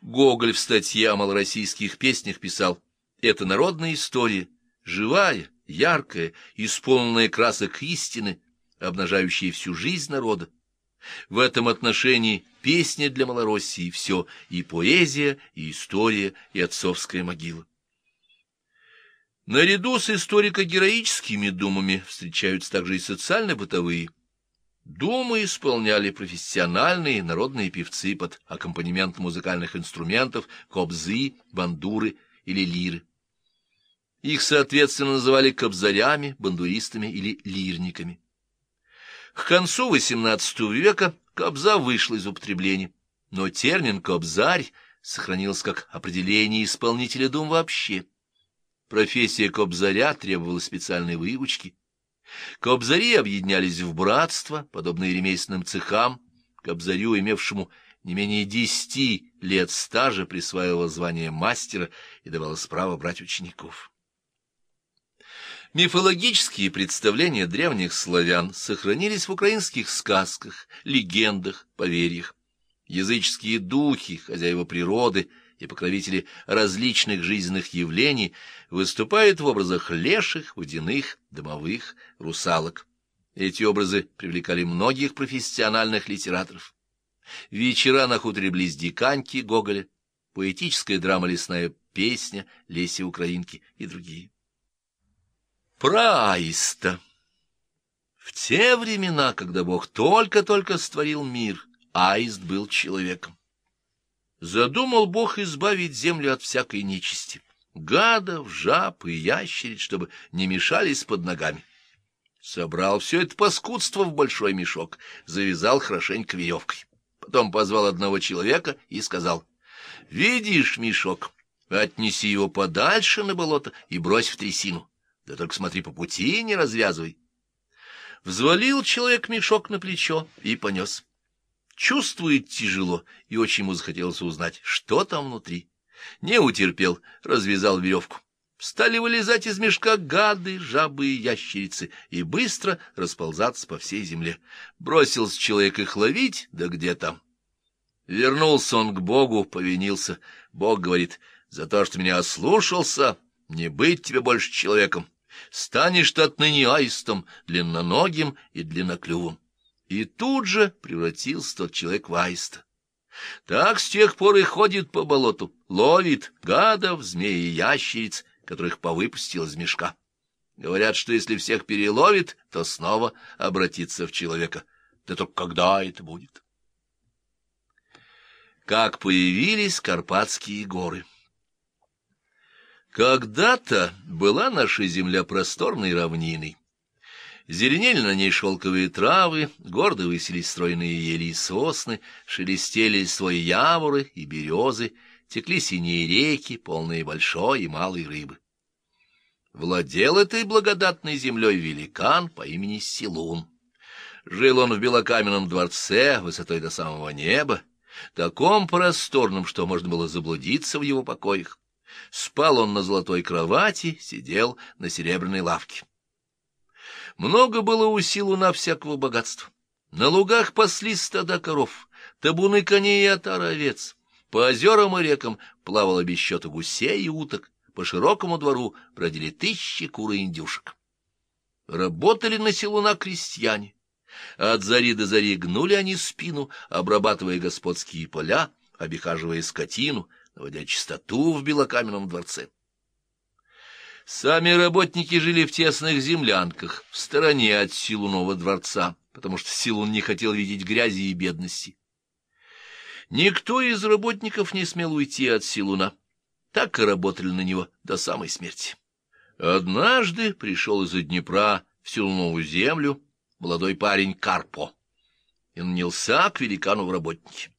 Гоголь в статье о малороссийских песнях писал «Это народная история, живая, яркая, исполненная красок истины, обнажающая всю жизнь народа. В этом отношении песня для Малороссии все и поэзия, и история, и отцовская могила. Наряду с историко-героическими думами встречаются также и социально-бытовые. Думы исполняли профессиональные народные певцы под аккомпанемент музыкальных инструментов, кобзы, бандуры или лиры. Их, соответственно, называли кобзарями, бандуристами или лирниками. К концу XVIII века кобза вышла из употребления, но термин «кобзарь» сохранился как определение исполнителя дум вообще. Профессия кобзаря требовала специальной выучки. Кобзари объединялись в братство, подобные ремесленным цехам. Кобзарю, имевшему не менее десяти лет стажа, присваивало звание мастера и давалось право брать учеников. Мифологические представления древних славян сохранились в украинских сказках, легендах, поверьях. Языческие духи, хозяева природы и покровители различных жизненных явлений выступают в образах леших, водяных, домовых, русалок. Эти образы привлекали многих профессиональных литераторов. Вечера на хуторе близ Диканьки Гоголя, поэтическая драма «Лесная песня» Леси Украинки и другие. Про Аиста. В те времена, когда Бог только-только створил мир, Аист был человеком. Задумал Бог избавить землю от всякой нечисти, гадов, жаб и ящериц, чтобы не мешались под ногами. Собрал все это паскудство в большой мешок, завязал хорошенько веревкой. Потом позвал одного человека и сказал, «Видишь мешок, отнеси его подальше на болото и брось в трясину. Да только смотри по пути, не развязывай. Взвалил человек мешок на плечо и понес. Чувствует тяжело, и очень ему захотелось узнать, что там внутри. Не утерпел, развязал веревку. Стали вылезать из мешка гады, жабы и ящерицы, и быстро расползаться по всей земле. Бросился человек их ловить, да где там. Вернулся он к Богу, повинился. Бог говорит, за то, что меня ослушался, не быть тебе больше человеком станешь ты отныне аистом, длинноногим и длинноклювым. И тут же превратился тот человек в аиста. Так с тех пор и ходит по болоту, ловит гадов, змей и ящериц, которых повыпустил из мешка. Говорят, что если всех переловит, то снова обратится в человека. Да только когда это будет? Как появились Карпатские горы? Когда-то была наша земля просторной равниной. Зеленели на ней шелковые травы, гордо высились стройные ели и сосны, шелестели свои яворы и березы, текли синие реки, полные большой и малой рыбы. Владел этой благодатной землей великан по имени Силун. Жил он в белокаменном дворце, высотой до самого неба, таком просторном, что можно было заблудиться в его покоях. Спал он на золотой кровати, сидел на серебряной лавке. Много было у Силуна всякого богатства. На лугах паслись стада коров, табуны коней и отара овец. По озерам и рекам плавало без счета гусей и уток, по широкому двору бродили тысячи кур и индюшек. Работали на Силуна крестьяне. От зари до зари гнули они спину, обрабатывая господские поля, обихаживая скотину, наводя чистоту в белокаменном дворце. Сами работники жили в тесных землянках, в стороне от Силунова дворца, потому что Силун не хотел видеть грязи и бедности. Никто из работников не смел уйти от Силуна. Так и работали на него до самой смерти. Однажды пришел из-за Днепра в Силунову землю молодой парень Карпо и нанялся к великану в работники.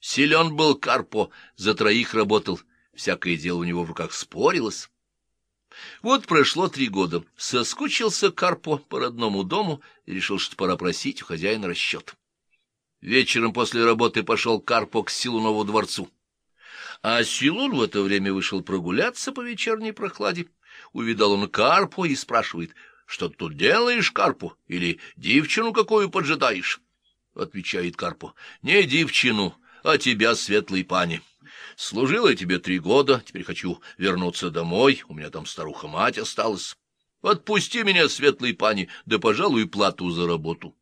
Силен был Карпо, за троих работал, всякое дело у него в руках спорилось. Вот прошло три года, соскучился Карпо по родному дому и решил, что пора просить у хозяина расчет. Вечером после работы пошел Карпо к Силунову дворцу. А Силун в это время вышел прогуляться по вечерней прохладе. Увидал он Карпо и спрашивает, что ты тут делаешь, Карпо, или девчину какую поджидаешь? Отвечает Карпо, не девчину, а тебя, светлый пани. Служила я тебе три года, теперь хочу вернуться домой, у меня там старуха-мать осталась. Отпусти меня, светлый пани, да, пожалуй, плату за работу.